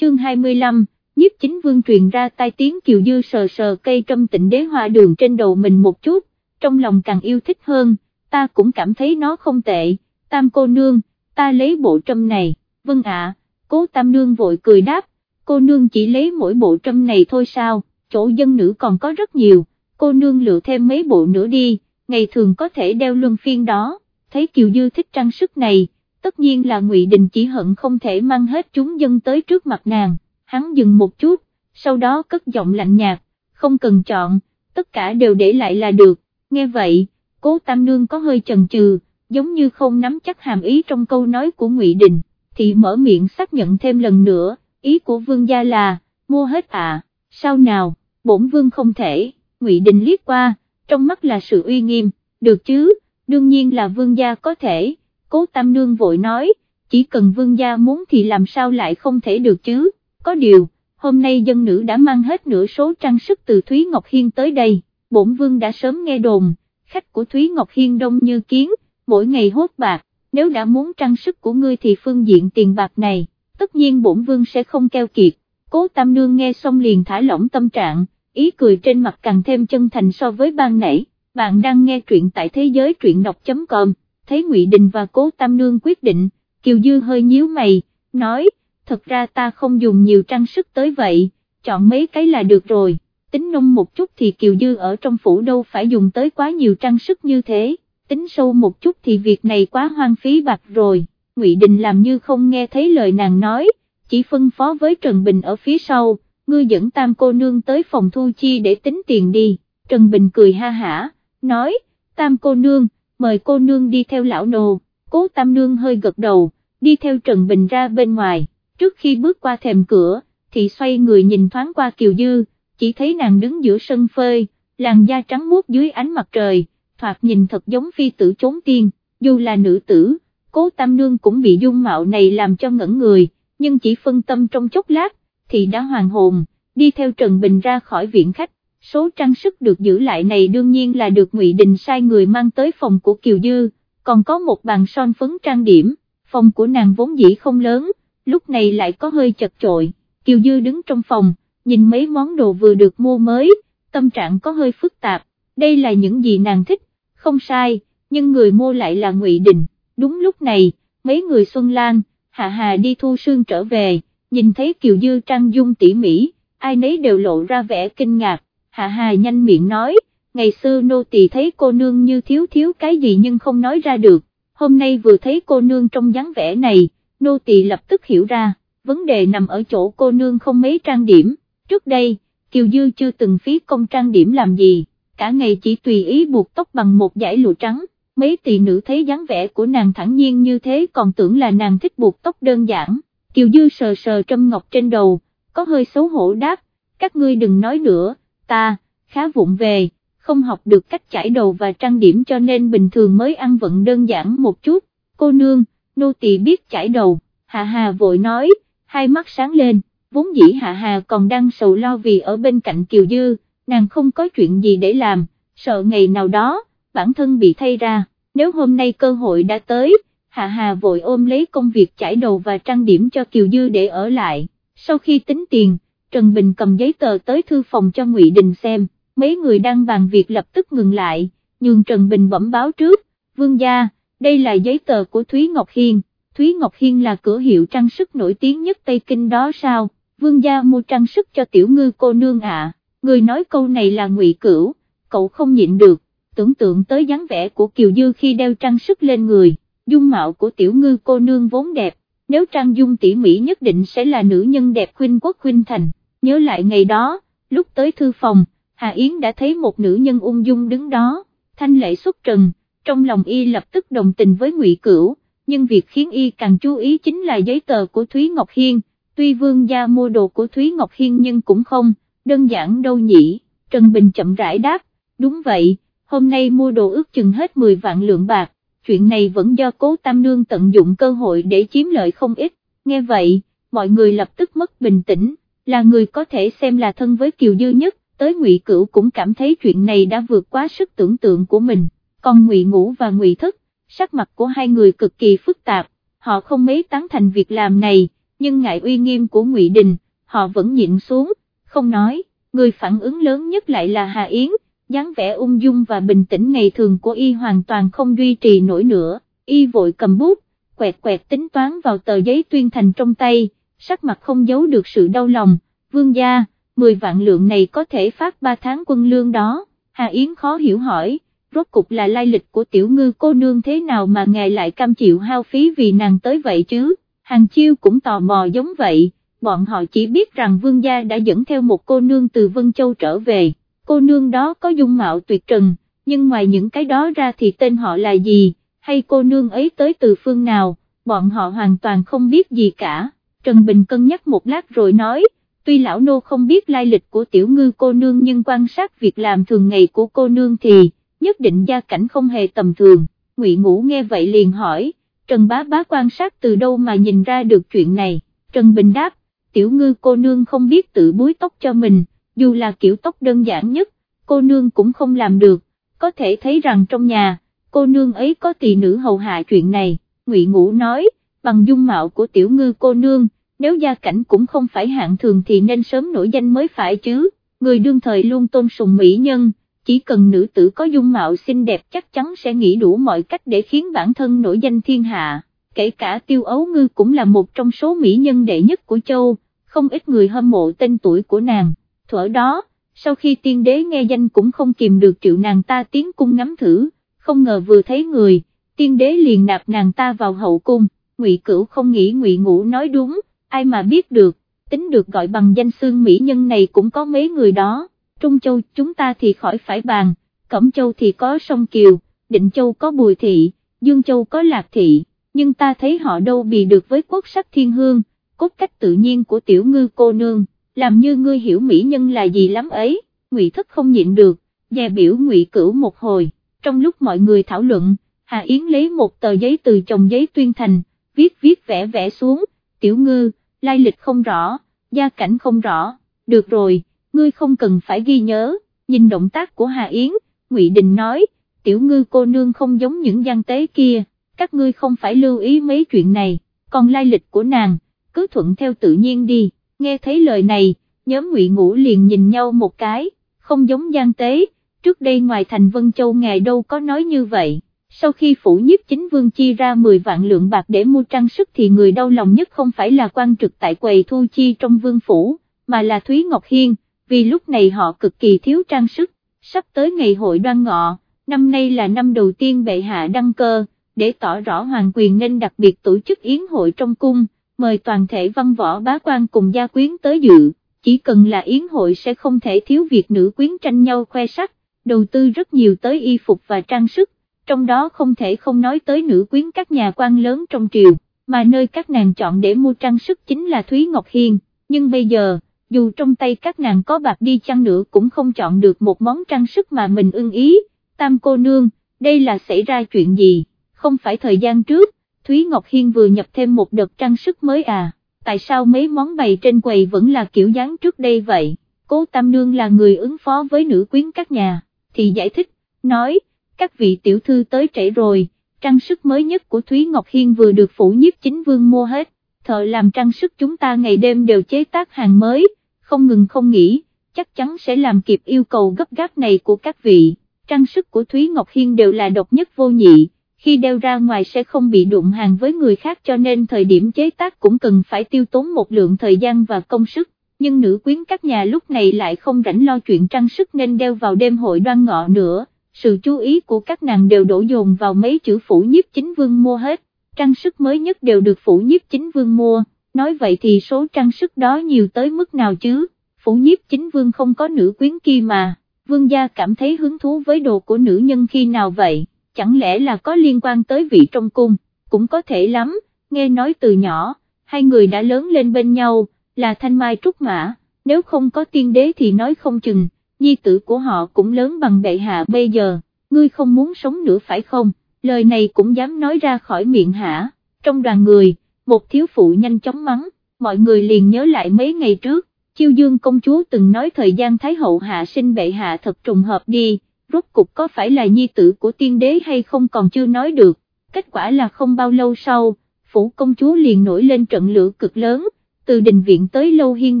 chương 25, nhiếp chính vương truyền ra tai tiếng kiều dư sờ sờ cây trâm tịnh đế hoa đường trên đầu mình một chút, trong lòng càng yêu thích hơn, ta cũng cảm thấy nó không tệ, tam cô nương, ta lấy bộ trâm này, vâng ạ, cố tam nương vội cười đáp, cô nương chỉ lấy mỗi bộ trâm này thôi sao, chỗ dân nữ còn có rất nhiều, cô nương lựa thêm mấy bộ nữa đi, ngày thường có thể đeo luân phiên đó, thấy Kiều Dư thích trang sức này, tất nhiên là Ngụy Đình chỉ hận không thể mang hết chúng dân tới trước mặt nàng, hắn dừng một chút, sau đó cất giọng lạnh nhạt, không cần chọn, tất cả đều để lại là được, nghe vậy, cố Tam Nương có hơi chần chừ, giống như không nắm chắc hàm ý trong câu nói của Ngụy Đình, thì mở miệng xác nhận thêm lần nữa, ý của vương gia là, mua hết à, sao nào, bổn vương không thể, Ngụy Đình liếc qua, trong mắt là sự uy nghiêm, được chứ, đương nhiên là vương gia có thể, cố tam nương vội nói, chỉ cần vương gia muốn thì làm sao lại không thể được chứ, có điều, hôm nay dân nữ đã mang hết nửa số trang sức từ Thúy Ngọc Hiên tới đây, bổn vương đã sớm nghe đồn, khách của Thúy Ngọc Hiên đông như kiến, mỗi ngày hốt bạc, nếu đã muốn trang sức của ngươi thì phương diện tiền bạc này, tất nhiên bổn vương sẽ không keo kiệt, cố tam nương nghe xong liền thả lỏng tâm trạng, ý cười trên mặt càng thêm chân thành so với ban nãy, bạn đang nghe truyện tại thế giới truyện đọc.com, thấy Ngụy Đình và Cố Tam Nương quyết định, Kiều Dư hơi nhíu mày, nói, thật ra ta không dùng nhiều trang sức tới vậy, chọn mấy cái là được rồi, tính nông một chút thì Kiều Dư ở trong phủ đâu phải dùng tới quá nhiều trang sức như thế, tính sâu một chút thì việc này quá hoang phí bạc rồi, Ngụy Đình làm như không nghe thấy lời nàng nói, chỉ phân phó với Trần Bình ở phía sau, ngươi dẫn tam cô nương tới phòng thu chi để tính tiền đi, Trần Bình cười ha hả, nói, tam cô nương, mời cô nương đi theo lão nô, cố tam nương hơi gật đầu, đi theo Trần Bình ra bên ngoài, trước khi bước qua thềm cửa, thì xoay người nhìn thoáng qua Kiều Dư, chỉ thấy nàng đứng giữa sân phơi, làn da trắng muốt dưới ánh mặt trời, thoạt nhìn thật giống phi tử trốn tiên, dù là nữ tử, cố tam nương cũng bị dung mạo này làm cho ngẩn người, nhưng chỉ phân tâm trong chốc lát, thì đã hoàn hồn, đi theo Trần Bình ra khỏi viện khách, số trang sức được giữ lại này đương nhiên là được Ngụy Đình sai người mang tới phòng của Kiều Dư, còn có một bàn son phấn trang điểm, phòng của nàng vốn dĩ không lớn, lúc này lại có hơi chật chội, Kiều Dư đứng trong phòng, nhìn mấy món đồ vừa được mua mới, tâm trạng có hơi phức tạp, đây là những gì nàng thích, không sai, nhưng người mua lại là Ngụy Đình, đúng lúc này, mấy người Xuân Lan, Hạ Hà đi thu sương trở về, nhìn thấy Kiều Dư trang dung tỉ mỉ, ai nấy đều lộ ra vẻ kinh ngạc, Hạ Hà nhanh miệng nói, ngày xưa nô tỳ thấy cô nương như thiếu thiếu cái gì nhưng không nói ra được, hôm nay vừa thấy cô nương trong dáng vẻ này, nô tỳ lập tức hiểu ra, vấn đề nằm ở chỗ cô nương không mấy trang điểm, trước đây, Kiều Dư chưa từng phí công trang điểm làm gì, cả ngày chỉ tùy ý buộc tóc bằng một dải lụa trắng, mấy tỷ nữ thấy dáng vẻ của nàng thẳng nhiên như thế còn tưởng là nàng thích buộc tóc đơn giản, Kiều Dư sờ sờ trâm ngọc trên đầu, có hơi xấu hổ đáp, các ngươi đừng nói nữa, ta, khá vụng về, không học được cách chải đầu và trang điểm cho nên bình thường mới ăn vận đơn giản một chút, cô nương, nô tỳ biết chải đầu, hà Hà vội nói, hai mắt sáng lên, vốn dĩ hà Hà còn đang sầu lo vì ở bên cạnh Kiều Dư, nàng không có chuyện gì để làm, sợ ngày nào đó, bản thân bị thay ra, nếu hôm nay cơ hội đã tới, hà Hà vội ôm lấy công việc chải đầu và trang điểm cho Kiều Dư để ở lại, sau khi tính tiền, Trần Bình cầm giấy tờ tới thư phòng cho Ngụy Đình xem, mấy người đang bàn việc lập tức ngừng lại, nhường Trần Bình bẩm báo trước, vương gia, đây là giấy tờ của Thúy Ngọc Hiên, Thúy Ngọc Hiên là cửa hiệu trang sức nổi tiếng nhất Tây Kinh đó sao, vương gia mua trang sức cho tiểu ngư cô nương ạ, người nói câu này là Ngụy Cửu, cậu không nhịn được, tưởng tượng tới dáng vẻ của Kiều Dư khi đeo trang sức lên người, dung mạo của tiểu ngư cô nương vốn đẹp, nếu trang dung tỉ mỹ nhất định sẽ là nữ nhân đẹp khuynh quốc khuynh thành nhớ lại ngày đó, lúc tới thư phòng, Hà Yến đã thấy một nữ nhân ung dung đứng đó, thanh lệ xuất trần, trong lòng y lập tức đồng tình với ngụy Cửu, nhưng việc khiến y càng chú ý chính là giấy tờ của Thúy Ngọc Hiên, tuy vương gia mua đồ của Thúy Ngọc Hiên nhưng cũng không, đơn giản đâu nhỉ, Trần Bình chậm rãi đáp, đúng vậy, hôm nay mua đồ ước chừng hết 10 vạn lượng bạc, chuyện này vẫn do cố Tam Nương tận dụng cơ hội để chiếm lợi không ít, nghe vậy, mọi người lập tức mất bình tĩnh là người có thể xem là thân với Kiều Dư nhất, tới Ngụy Cửu cũng cảm thấy chuyện này đã vượt quá sức tưởng tượng của mình, còn Ngụy Ngũ và Ngụy Thất, sắc mặt của hai người cực kỳ phức tạp, họ không mấy tán thành việc làm này, nhưng ngại uy nghiêm của Ngụy Đình, họ vẫn nhịn xuống, không nói, người phản ứng lớn nhất lại là Hà Yến, dáng vẻ ung dung và bình tĩnh ngày thường của y hoàn toàn không duy trì nổi nữa, y vội cầm bút, quẹt quẹt tính toán vào tờ giấy tuyên thành trong tay, sắc mặt không giấu được sự đau lòng, vương gia, 10 vạn lượng này có thể phát 3 tháng quân lương đó, Hà Yến khó hiểu hỏi, rốt cục là lai lịch của tiểu ngư cô nương thế nào mà ngài lại cam chịu hao phí vì nàng tới vậy chứ, hàng chiêu cũng tò mò giống vậy, bọn họ chỉ biết rằng vương gia đã dẫn theo một cô nương từ Vân Châu trở về, cô nương đó có dung mạo tuyệt trần, nhưng ngoài những cái đó ra thì tên họ là gì, hay cô nương ấy tới từ phương nào, bọn họ hoàn toàn không biết gì cả, Trần Bình cân nhắc một lát rồi nói, tuy lão nô không biết lai lịch của tiểu ngư cô nương nhưng quan sát việc làm thường ngày của cô nương thì, nhất định gia cảnh không hề tầm thường, Ngụy Ngũ nghe vậy liền hỏi, Trần Bá Bá quan sát từ đâu mà nhìn ra được chuyện này, Trần Bình đáp, tiểu ngư cô nương không biết tự búi tóc cho mình, dù là kiểu tóc đơn giản nhất, cô nương cũng không làm được, có thể thấy rằng trong nhà, cô nương ấy có tỳ nữ hầu hạ chuyện này, Ngụy Ngũ nói, bằng dung mạo của tiểu ngư cô nương, nếu gia cảnh cũng không phải hạng thường thì nên sớm nổi danh mới phải chứ, người đương thời luôn tôn sùng mỹ nhân, chỉ cần nữ tử có dung mạo xinh đẹp chắc chắn sẽ nghĩ đủ mọi cách để khiến bản thân nổi danh thiên hạ, kể cả tiêu ấu ngư cũng là một trong số mỹ nhân đệ nhất của châu, không ít người hâm mộ tên tuổi của nàng, thuở đó, sau khi tiên đế nghe danh cũng không kìm được triệu nàng ta tiến cung ngắm thử, không ngờ vừa thấy người, tiên đế liền nạp nàng ta vào hậu cung, ngụy Cửu không nghĩ ngụy Ngũ nói đúng, ai mà biết được, tính được gọi bằng danh xương mỹ nhân này cũng có mấy người đó, Trung Châu chúng ta thì khỏi phải bàn, Cẩm Châu thì có sông Kiều, Định Châu có Bùi Thị, Dương Châu có Lạc Thị, nhưng ta thấy họ đâu bị được với quốc sắc thiên hương, cốt cách tự nhiên của tiểu ngư cô nương, làm như ngươi hiểu mỹ nhân là gì lắm ấy, ngụy thất không nhịn được, dè biểu ngụy cửu một hồi, trong lúc mọi người thảo luận, Hà Yến lấy một tờ giấy từ chồng giấy tuyên thành, viết viết vẽ vẽ xuống, tiểu ngư, lai lịch không rõ, gia cảnh không rõ, được rồi, ngươi không cần phải ghi nhớ, nhìn động tác của Hà Yến, Ngụy Đình nói, tiểu ngư cô nương không giống những gian tế kia, các ngươi không phải lưu ý mấy chuyện này, còn lai lịch của nàng, cứ thuận theo tự nhiên đi, nghe thấy lời này, nhóm Ngụy Ngũ liền nhìn nhau một cái, không giống gian tế, trước đây ngoài thành Vân Châu ngài đâu có nói như vậy sau khi phủ nhiếp chính vương chi ra 10 vạn lượng bạc để mua trang sức thì người đau lòng nhất không phải là quan trực tại quầy thu chi trong vương phủ, mà là Thúy Ngọc Hiên, vì lúc này họ cực kỳ thiếu trang sức, sắp tới ngày hội đoan ngọ, năm nay là năm đầu tiên bệ hạ đăng cơ, để tỏ rõ hoàng quyền nên đặc biệt tổ chức yến hội trong cung, mời toàn thể văn võ bá quan cùng gia quyến tới dự, chỉ cần là yến hội sẽ không thể thiếu việc nữ quyến tranh nhau khoe sắc, đầu tư rất nhiều tới y phục và trang sức trong đó không thể không nói tới nữ quyến các nhà quan lớn trong triều, mà nơi các nàng chọn để mua trang sức chính là Thúy Ngọc Hiên, nhưng bây giờ, dù trong tay các nàng có bạc đi chăng nữa cũng không chọn được một món trang sức mà mình ưng ý, tam cô nương, đây là xảy ra chuyện gì, không phải thời gian trước, Thúy Ngọc Hiên vừa nhập thêm một đợt trang sức mới à, tại sao mấy món bày trên quầy vẫn là kiểu dáng trước đây vậy, cố Tam Nương là người ứng phó với nữ quyến các nhà, thì giải thích, nói, các vị tiểu thư tới trễ rồi, trang sức mới nhất của Thúy Ngọc Hiên vừa được phủ nhiếp chính vương mua hết, thợ làm trang sức chúng ta ngày đêm đều chế tác hàng mới, không ngừng không nghỉ, chắc chắn sẽ làm kịp yêu cầu gấp gáp này của các vị, trang sức của Thúy Ngọc Hiên đều là độc nhất vô nhị, khi đeo ra ngoài sẽ không bị đụng hàng với người khác cho nên thời điểm chế tác cũng cần phải tiêu tốn một lượng thời gian và công sức. Nhưng nữ quyến các nhà lúc này lại không rảnh lo chuyện trang sức nên đeo vào đêm hội đoan ngọ nữa, sự chú ý của các nàng đều đổ dồn vào mấy chữ phủ nhiếp chính vương mua hết, trang sức mới nhất đều được phủ nhiếp chính vương mua, nói vậy thì số trang sức đó nhiều tới mức nào chứ, phủ nhiếp chính vương không có nữ quyến kia mà, vương gia cảm thấy hứng thú với đồ của nữ nhân khi nào vậy, chẳng lẽ là có liên quan tới vị trong cung, cũng có thể lắm, nghe nói từ nhỏ, hai người đã lớn lên bên nhau, là thanh mai trúc mã, nếu không có tiên đế thì nói không chừng nhi tử của họ cũng lớn bằng bệ hạ bây giờ, ngươi không muốn sống nữa phải không, lời này cũng dám nói ra khỏi miệng hả, trong đoàn người, một thiếu phụ nhanh chóng mắng, mọi người liền nhớ lại mấy ngày trước, chiêu dương công chúa từng nói thời gian Thái hậu hạ sinh bệ hạ thật trùng hợp đi, rốt cục có phải là nhi tử của tiên đế hay không còn chưa nói được, kết quả là không bao lâu sau, phủ công chúa liền nổi lên trận lửa cực lớn, từ đình viện tới lâu hiên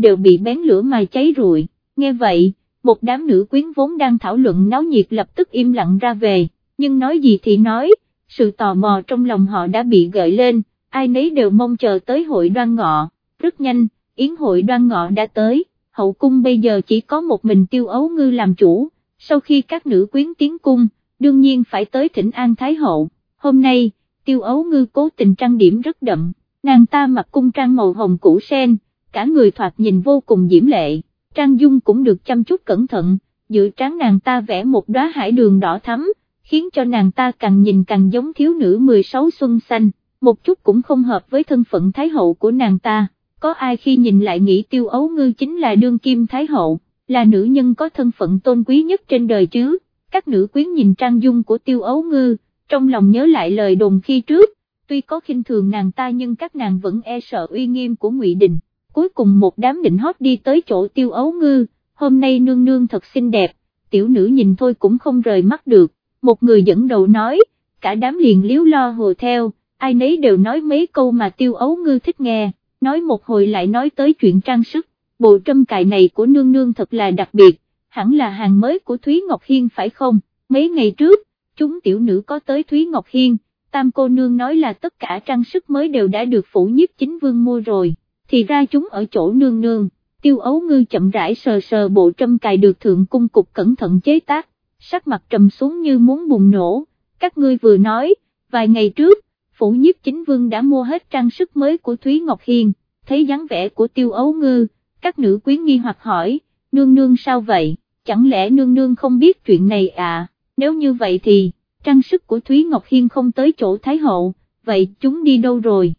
đều bị bén lửa mà cháy rụi, nghe vậy, một đám nữ quyến vốn đang thảo luận náo nhiệt lập tức im lặng ra về, nhưng nói gì thì nói, sự tò mò trong lòng họ đã bị gợi lên, ai nấy đều mong chờ tới hội đoan ngọ, rất nhanh, yến hội đoan ngọ đã tới, hậu cung bây giờ chỉ có một mình tiêu ấu ngư làm chủ, sau khi các nữ quyến tiến cung, đương nhiên phải tới thỉnh an Thái Hậu, hôm nay, tiêu ấu ngư cố tình trang điểm rất đậm, nàng ta mặc cung trang màu hồng củ sen, cả người thoạt nhìn vô cùng diễm lệ, trang dung cũng được chăm chút cẩn thận, dự trán nàng ta vẽ một đóa hải đường đỏ thắm, khiến cho nàng ta càng nhìn càng giống thiếu nữ 16 xuân xanh, một chút cũng không hợp với thân phận Thái Hậu của nàng ta, có ai khi nhìn lại nghĩ tiêu ấu ngư chính là đương kim Thái Hậu, là nữ nhân có thân phận tôn quý nhất trên đời chứ, các nữ quyến nhìn trang dung của tiêu ấu ngư, trong lòng nhớ lại lời đồn khi trước, tuy có khinh thường nàng ta nhưng các nàng vẫn e sợ uy nghiêm của Ngụy Đình, cuối cùng một đám định hót đi tới chỗ tiêu ấu ngư, hôm nay nương nương thật xinh đẹp, tiểu nữ nhìn thôi cũng không rời mắt được, một người dẫn đầu nói, cả đám liền liếu lo hồ theo, ai nấy đều nói mấy câu mà tiêu ấu ngư thích nghe, nói một hồi lại nói tới chuyện trang sức, bộ trâm cài này của nương nương thật là đặc biệt, hẳn là hàng mới của Thúy Ngọc Hiên phải không, mấy ngày trước, chúng tiểu nữ có tới Thúy Ngọc Hiên, tam cô nương nói là tất cả trang sức mới đều đã được phủ nhiếp chính vương mua rồi, thì ra chúng ở chỗ nương nương, tiêu ấu ngư chậm rãi sờ sờ bộ trâm cài được thượng cung cục cẩn thận chế tác, sắc mặt trầm xuống như muốn bùng nổ, các ngươi vừa nói, vài ngày trước, phủ nhiếp chính vương đã mua hết trang sức mới của Thúy Ngọc Hiên, thấy dáng vẻ của tiêu ấu ngư, các nữ quyến nghi hoặc hỏi, nương nương sao vậy, chẳng lẽ nương nương không biết chuyện này à, nếu như vậy thì, trang sức của Thúy Ngọc Hiên không tới chỗ Thái Hậu, vậy chúng đi đâu rồi?